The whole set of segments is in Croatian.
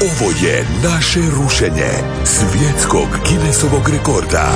Ovo je naše rušenje svjetskog Guinnessovog rekorda.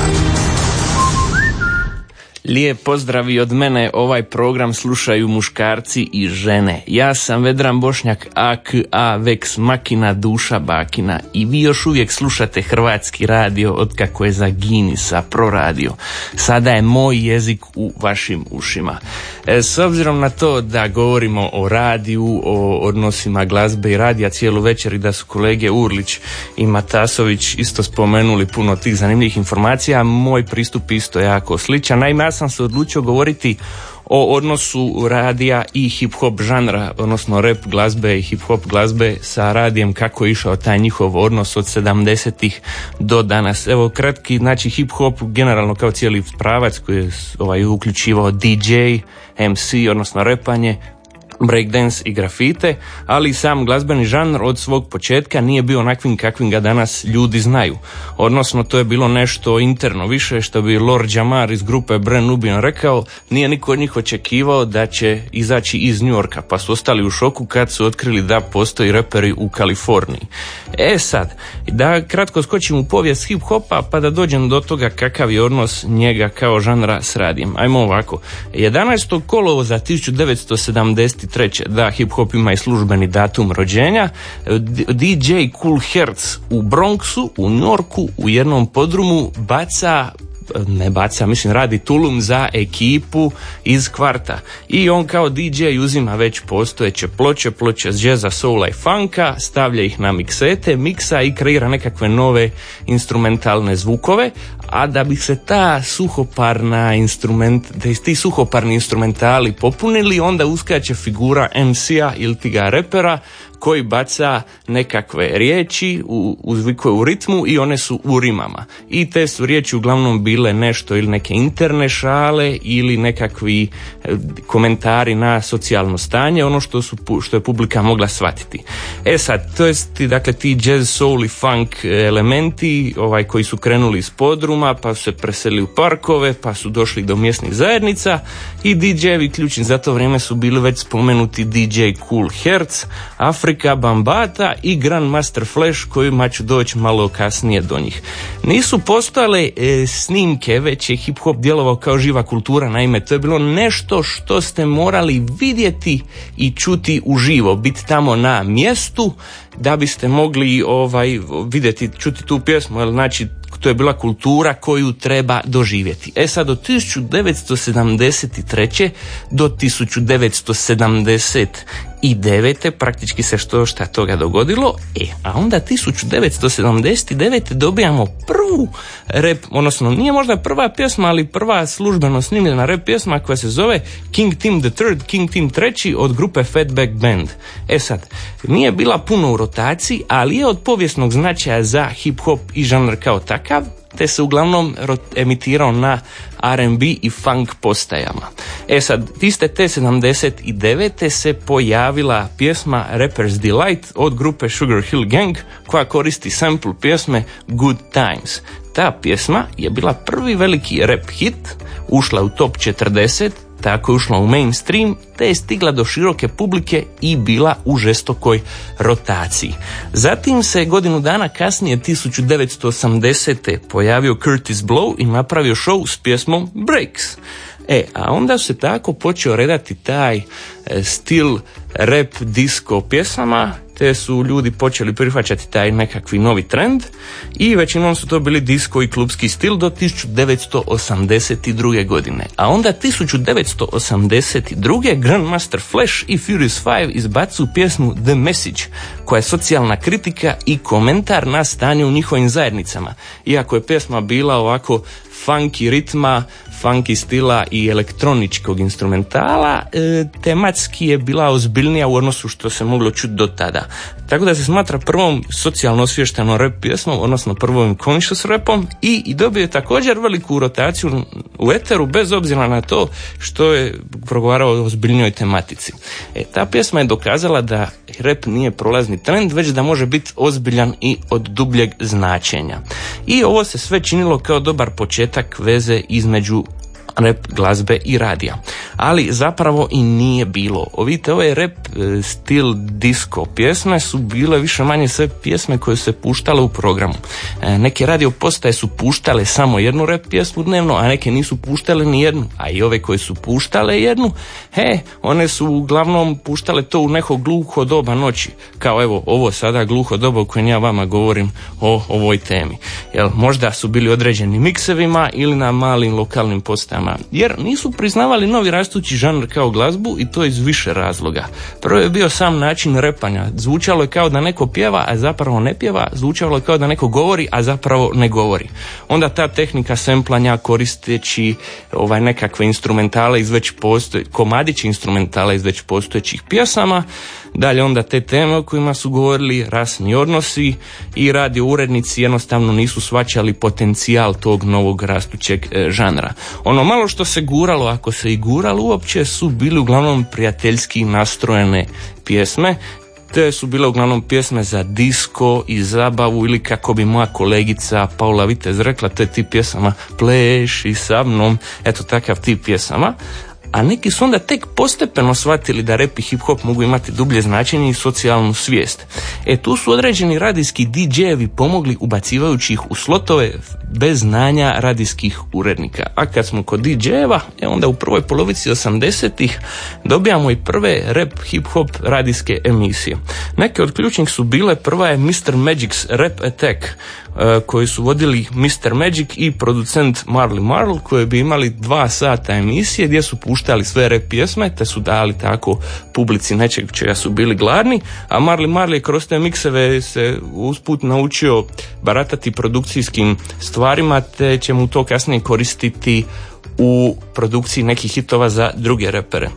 Lijep pozdrav od mene, ovaj program slušaju muškarci i žene. Ja sam Vedran Bošnjak, AKA Vex Makina Duša Bakina i vi još uvijek slušate hrvatski radio od kako je za Ginisa proradio. Sada je moj jezik u vašim ušima. E, s obzirom na to da govorimo o radiju, o odnosima glazbe i radija cijelu večer i da su kolege Urlić i Matasović isto spomenuli puno tih zanimljivih informacija, moj pristup isto jako sličan. Naime, sam se odlučio govoriti o odnosu radija i hip-hop žanra, odnosno rap glazbe i hip-hop glazbe sa radijem kako je išao taj njihov odnos od 70-ih do danas. Evo kratki, znači hip-hop generalno kao cijeli pravac koji je ovaj, uključivao DJ, MC, odnosno repanje, breakdance i grafite, ali sam glazbeni žanr od svog početka nije bio onakvim kakvim ga danas ljudi znaju. Odnosno, to je bilo nešto interno više, što bi Lord Jamar iz grupe Bren Nubian rekao, nije niko od njih očekivao da će izaći iz New Yorka, pa su ostali u šoku kad su otkrili da postoji reperi u Kaliforniji. E sad, da kratko skočim u povijest hip-hopa, pa da dođem do toga kakav je odnos njega kao žanra s radijem. Ajmo ovako. 11. kolovo za 1970 treće Da, hip hop ima i službeni datum rođenja. DJ Cool Hertz u Bronxu, u Norku, u jednom podrumu baca ne baca, mislim radi tulum za ekipu iz kvarta. I on kao DJ uzima već postojeće ploče, ploče jazza, soula i funka, stavlja ih na miksete, miksa i kreira nekakve nove instrumentalne zvukove, a da bi se ta suhoparna instrument, da ti suhoparni instrumentali popunili, onda uskače figura MC-a ili tiga repera koji baca nekakve riječi u, u, ritmu i one su u rimama. I te su riječi uglavnom bile nešto ili neke interne šale ili nekakvi e, komentari na socijalno stanje, ono što, su, što je publika mogla shvatiti. E sad, to je dakle ti jazz, soul i funk elementi ovaj, koji su krenuli iz podruma, pa su se preseli u parkove, pa su došli do mjesnih zajednica i DJ-evi ključni za to vrijeme su bili već spomenuti DJ Cool Hertz, Afrika Afrika Bambata i Grandmaster Flash kojima ću doći malo kasnije do njih. Nisu postojale e, snimke, već je hip hop djelovao kao živa kultura, naime to je bilo nešto što ste morali vidjeti i čuti uživo, biti tamo na mjestu da biste mogli ovaj vidjeti, čuti tu pjesmu, jer znači to je bila kultura koju treba doživjeti. E sad od 1973. do 1970 i devete praktički se što šta toga dogodilo, e, a onda 1979. dobijamo prvu rep, odnosno nije možda prva pjesma, ali prva službeno snimljena rep pjesma koja se zove King Team the Third, King Team treći od grupe Fatback Band. E sad, nije bila puno u rotaciji, ali je od povijesnog značaja za hip hop i žanr kao takav, te se uglavnom emitirao na R&B i funk postajama. E sad, iste te 79. se pojavila pjesma Rapper's Delight od grupe Sugar Hill Gang koja koristi sample pjesme Good Times. Ta pjesma je bila prvi veliki rap hit, ušla u top 40 tako je ušla u mainstream te je stigla do široke publike i bila u žestokoj rotaciji. Zatim se godinu dana kasnije 1980. pojavio Curtis Blow i napravio show s pjesmom Breaks. E, a onda se tako počeo redati taj e, stil rap disco pjesama te su ljudi počeli prihvaćati taj nekakvi novi trend i većinom su to bili disco i klubski stil do 1982. godine. A onda 1982. Grandmaster Flash i Furious 5 izbacu pjesmu The Message, koja je socijalna kritika i komentar na stanje u njihovim zajednicama. Iako je pjesma bila ovako funky ritma, funky stila i elektroničkog instrumentala, e, tematski je bila ozbiljnija u odnosu što se moglo čuti do tada. Tako da se smatra prvom socijalno osvještenom rap pjesmom, odnosno prvom conscious rapom i, i dobije također veliku rotaciju u eteru bez obzira na to što je progovarao o ozbiljnjoj tematici. E, ta pjesma je dokazala da rap nije prolazni trend, već da može biti ozbiljan i od dubljeg značenja. I ovo se sve činilo kao dobar početak veze između rap glazbe i radija. ali zapravo i nije bilo. Vidite, ovaj rap e, stil disco pjesme su bile više manje sve pjesme koje se puštale u programu. E, neke radio postaje su puštale samo jednu rap pjesmu dnevno, a neke nisu puštale ni jednu. A i ove koje su puštale jednu, he, one su uglavnom puštale to u neko gluho doba noći. Kao evo, ovo sada gluho doba u kojem ja vama govorim o ovoj temi. Jel, možda su bili određeni miksevima ili na malim lokalnim postajama. Jer nisu priznavali novi rastući žanr kao glazbu i to iz više razloga. Prvo je bio sam način repanja. Zvučalo je kao da neko pjeva, a zapravo ne pjeva. Zvučalo je kao da neko govori, a zapravo ne govori. Onda ta tehnika semplanja koristeći ovaj nekakve instrumentale iz već postoje, komadići instrumentala iz već postojećih pjesama Dalje onda te teme o kojima su govorili rasni odnosi i radio urednici jednostavno nisu svaćali potencijal tog novog rastućeg e, žanra. Ono malo što se guralo, ako se i guralo uopće, su bili uglavnom prijateljski nastrojene pjesme te su bile uglavnom pjesme za disko i zabavu ili kako bi moja kolegica Paula Vitez rekla, to je ti pjesama pleši sa mnom, eto takav tip pjesama a neki su onda tek postepeno shvatili da rap i hip hop mogu imati dublje značenje i socijalnu svijest. E tu su određeni radijski DJ-evi pomogli ubacivajući ih u slotove bez znanja radijskih urednika. A kad smo kod DJ-eva, e onda u prvoj polovici 80-ih dobijamo i prve rap hip hop radijske emisije. Neke od ključnih su bile, prva je Mr. Magic's Rap Attack, koji su vodili Mr. Magic i producent Marley Marl koji bi imali dva sata emisije gdje su puštali sve rap pjesme te su dali tako publici nečeg čega su bili gladni, a Marley Marl je kroz te mikseve se usput naučio baratati produkcijskim stvarima te će mu to kasnije koristiti u produkciji nekih hitova za druge repere.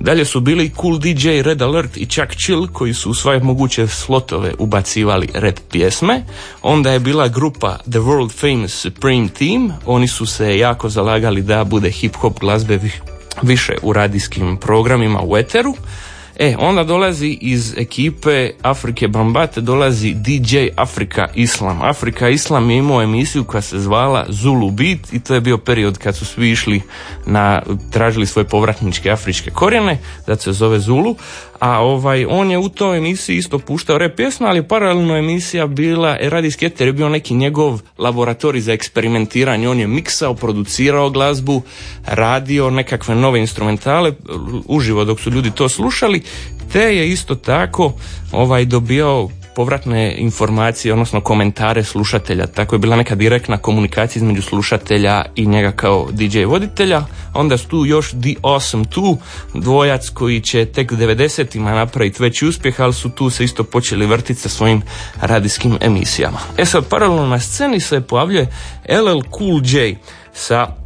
Dalje su bili Cool DJ, Red Alert i Chuck Chill koji su u svoje moguće slotove ubacivali rap pjesme. Onda je bila grupa The World Famous Supreme Team. Oni su se jako zalagali da bude hip hop glazbe više u radijskim programima u eteru. E, onda dolazi iz ekipe Afrike Bambate, dolazi DJ Afrika Islam. Afrika Islam je imao emisiju koja se zvala Zulu Beat i to je bio period kad su svi išli na, tražili svoje povratničke afričke korijene, da se zove Zulu, a ovaj, on je u toj emisiji isto puštao rap pjesma, ali paralelno emisija bila, radijski eter je bio neki njegov laboratorij za eksperimentiranje, on je miksao, producirao glazbu, radio nekakve nove instrumentale, uživo dok su ljudi to slušali, te je isto tako ovaj dobio povratne informacije, odnosno komentare slušatelja. Tako je bila neka direktna komunikacija između slušatelja i njega kao DJ voditelja. Onda su tu još The Awesome 2, dvojac koji će tek 90-ima napraviti veći uspjeh, ali su tu se isto počeli vrtiti sa svojim radijskim emisijama. E sad, paralelno na sceni se pojavljuje LL Cool J sa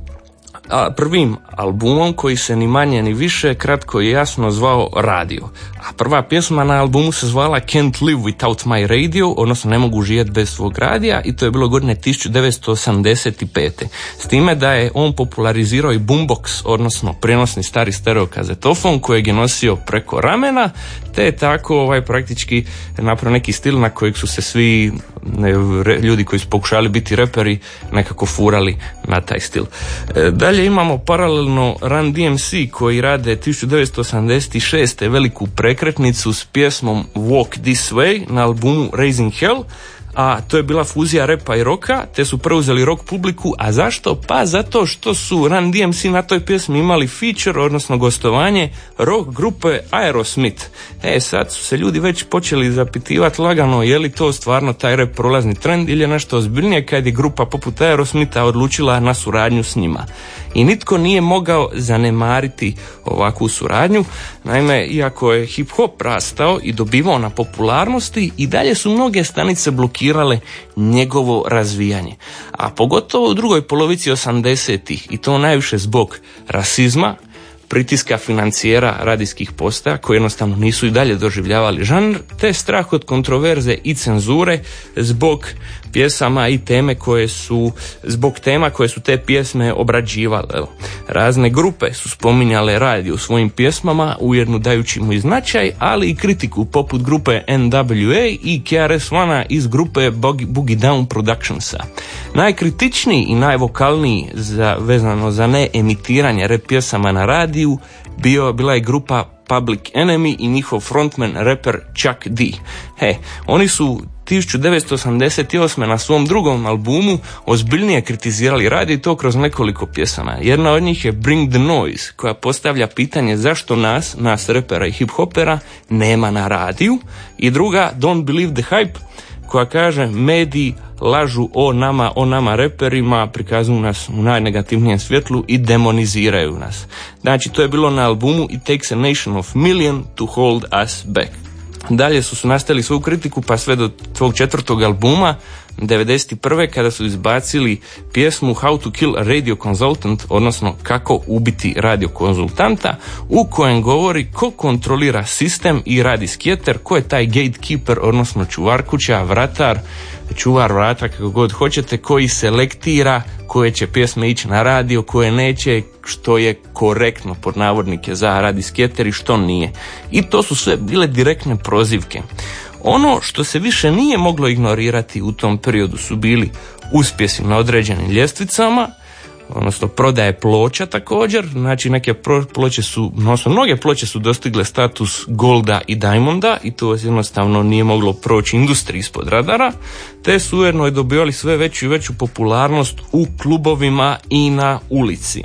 a, prvim albumom koji se ni manje ni više kratko i jasno zvao Radio. A prva pjesma na albumu se zvala Can't Live Without My Radio, odnosno ne mogu živjeti bez svog radija i to je bilo godine 1985. S time da je on popularizirao i boombox, odnosno prenosni stari stereo kazetofon kojeg je nosio preko ramena, te je tako ovaj praktički napravio neki stil na kojeg su se svi ljudi koji su pokušali biti reperi nekako furali na taj stil. E, dalje imamo paralelno Run DMC koji rade 1986. veliku prekretnicu s pjesmom Walk This Way na albumu Raising Hell a to je bila fuzija repa i roka, te su preuzeli rock publiku, a zašto? Pa zato što su Run DMC na toj pjesmi imali feature, odnosno gostovanje rock grupe Aerosmith. E, sad su se ljudi već počeli zapitivati lagano je li to stvarno taj rep prolazni trend ili je nešto ozbiljnije kad je grupa poput Aerosmitha odlučila na suradnju s njima i nitko nije mogao zanemariti ovakvu suradnju. Naime, iako je hip hop rastao i dobivao na popularnosti, i dalje su mnoge stanice blokirale njegovo razvijanje. A pogotovo u drugoj polovici 80-ih i to najviše zbog rasizma, pritiska financijera radijskih postaja koji jednostavno nisu i dalje doživljavali žanr, te strah od kontroverze i cenzure zbog pjesama i teme koje su, zbog tema koje su te pjesme obrađivale. Razne grupe su spominjale radio u svojim pjesmama, ujedno dajući mu i značaj, ali i kritiku poput grupe NWA i KRS-One iz grupe Boogie Down Productionsa. Najkritičniji i najvokalniji za, vezano za neemitiranje rep pjesama na radiju bio, bila je grupa Public Enemy i njihov frontman rapper Chuck D. He, oni su 1988. na svom drugom albumu ozbiljnije kritizirali radi to kroz nekoliko pjesama. Jedna od njih je Bring the Noise, koja postavlja pitanje zašto nas, nas repera i hip-hopera, nema na radiju. I druga, Don't Believe the Hype, koja kaže mediji lažu o nama, o nama reperima, prikazuju nas u najnegativnijem svjetlu i demoniziraju nas. Znači, to je bilo na albumu It Takes a Nation of Million to Hold Us Back. Dalje su su nastavili svoju kritiku pa sve do svog četvrtog albuma 91. kada su izbacili pjesmu How to Kill a Radio Consultant, odnosno kako ubiti radio konzultanta, u kojem govori ko kontrolira sistem i radi skjeter, ko je taj gatekeeper, odnosno čuvar kuća, vratar, čuvar vrata kako god hoćete, koji selektira koje će pjesme ići na radio, koje neće, što je korektno pod navodnike za radi skjeter i što nije. I to su sve bile direktne prozivke. Ono što se više nije moglo ignorirati u tom periodu su bili uspjesi na određenim ljestvicama, odnosno prodaje ploča također, znači neke ploče su, odnosno mnoge ploče su dostigle status golda i diamonda i to jednostavno nije moglo proći industriji ispod radara, te su ujedno i dobivali sve veću i veću popularnost u klubovima i na ulici.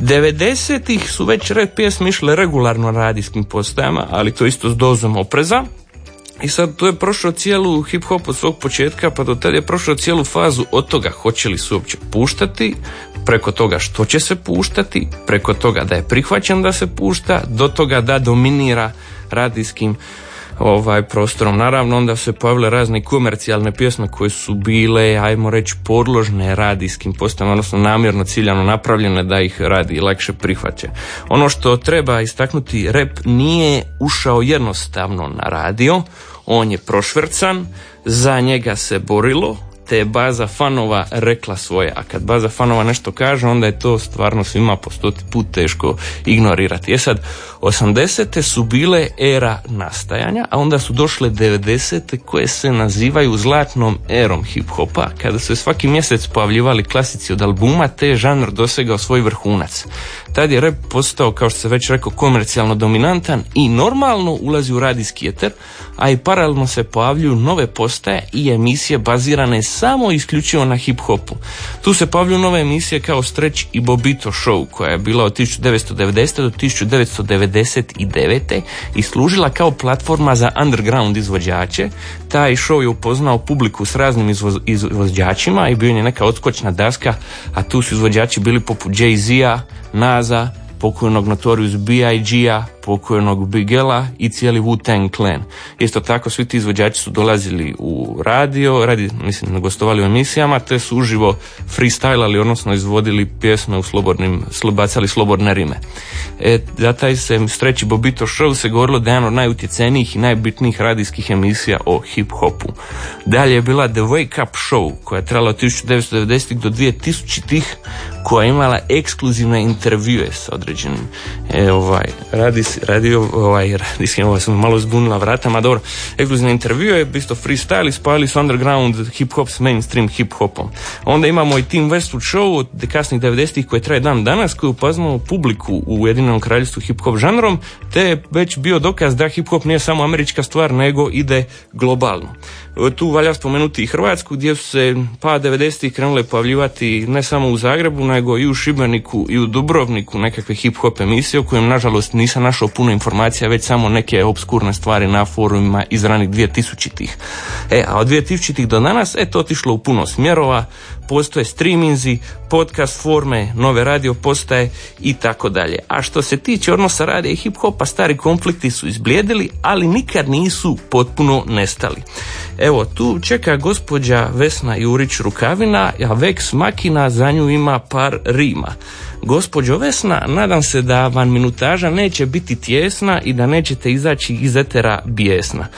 90-ih su već rap pjesme išle regularno radijskim postajama, ali to isto s dozom opreza, i sad to je prošlo cijelu hip hop od svog početka pa do tada je prošlo cijelu fazu od toga hoće li se uopće puštati, preko toga što će se puštati, preko toga da je prihvaćen da se pušta, do toga da dominira radijskim ovaj prostorom. Naravno onda se pojavile razne komercijalne pjesme koje su bile, ajmo reći, podložne radijskim postajama, odnosno namjerno ciljano napravljene da ih radi lakše prihvaća. Ono što treba istaknuti, rep nije ušao jednostavno na radio, on je prošvrcan, za njega se borilo, te je baza fanova rekla svoje, a kad baza fanova nešto kaže, onda je to stvarno svima po stoti put teško ignorirati. E sad, 80. su bile era nastajanja, a onda su došle 90. koje se nazivaju zlatnom erom hip-hopa, kada su svaki mjesec pojavljivali klasici od albuma, te je žanr dosegao svoj vrhunac. Tad je rap postao, kao što se već rekao, komercijalno dominantan i normalno ulazi u radijski eter, a i paralelno se pojavljuju nove postaje i emisije bazirane samo isključivo na hip-hopu. Tu se pojavljuju nove emisije kao Stretch i Bobito Show, koja je bila od 1990. do 1999. i služila kao platforma za underground izvođače. Taj show je upoznao publiku s raznim izvođačima i bio je neka odskočna daska, a tu su izvođači bili poput Jay-Z-a, Naza, pokojnog Notorious B.I.G.-a, pokojnog Bigela i cijeli Wu-Tang Clan. Isto tako svi ti izvođači su dolazili u radio, radi, mislim, gostovali u emisijama, te su uživo freestylali, odnosno izvodili pjesme u slobodnim, bacali slobodne rime. E, za taj se streći Bobito Show se govorilo da je jedan od najutjecenijih i najbitnijih radijskih emisija o hip-hopu. Dalje je bila The Wake Up Show, koja je trajala od 1990. do 2000-ih, koja je imala ekskluzivne intervjue s određenim e, ovaj, radi radio, ovaj, radijskim, ovaj, sam malo zbunila vratama, dobro, ekskluzivne intervjue je isto freestyle i spojili su underground hip-hop s mainstream hip-hopom. Onda imamo i Team Westwood Show od kasnih 90-ih koje traje dan danas, koji upoznao publiku u Ujedinjenom kraljestvu hip-hop žanrom, te je već bio dokaz da hip-hop nije samo američka stvar, nego ide globalno. Tu valja spomenuti i Hrvatsku gdje su se pa 90-ih krenule pojavljivati ne samo u Zagrebu nego i u Šibeniku i u Dubrovniku nekakve hip-hop emisije o kojem nažalost nisam našao puno informacija već samo neke obskurne stvari na forumima iz ranih 2000-ih. E, a od 2000-ih do danas e, to otišlo u puno smjerova, postoje streaminzi, podcast forme, nove radio postaje i tako dalje. A što se tiče odnosa radija i hip-hopa, stari konflikti su izblijedili, ali nikad nisu potpuno nestali. Evo, tu čeka gospođa Vesna Jurić Rukavina, a Vex Makina za nju ima par rima. Gospođo Vesna, nadam se da vam minutaža neće biti tjesna i da nećete izaći iz etera bijesna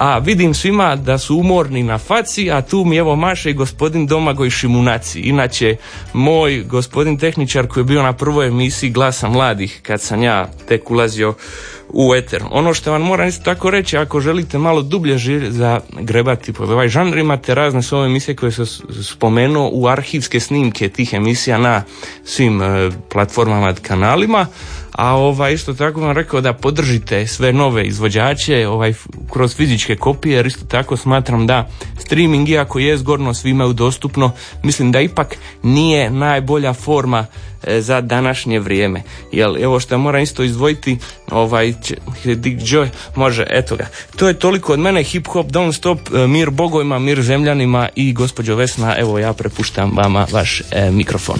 a vidim svima da su umorni na faci, a tu mi evo maše i gospodin Domagoj Šimunaci. Inače, moj gospodin tehničar koji je bio na prvoj emisiji Glasa mladih, kad sam ja tek ulazio u eter. Ono što vam moram isto tako reći, ako želite malo dublje za grebati po ovaj žanr, imate razne svoje emisije koje se spomenuo u arhivske snimke tih emisija na svim e, platformama, kanalima, a ovaj isto tako vam rekao da podržite sve nove izvođače ovaj kroz fizičke kopije jer isto tako smatram da streaming iako je zgodno svima je dostupno mislim da ipak nije najbolja forma e, za današnje vrijeme. Jel, evo što moram isto izdvojiti, ovaj, Dick Joy, može, eto ga. To je toliko od mene, hip hop, don't stop, e, mir bogovima, mir zemljanima i gospođo Vesna, evo ja prepuštam vama vaš e, mikrofon.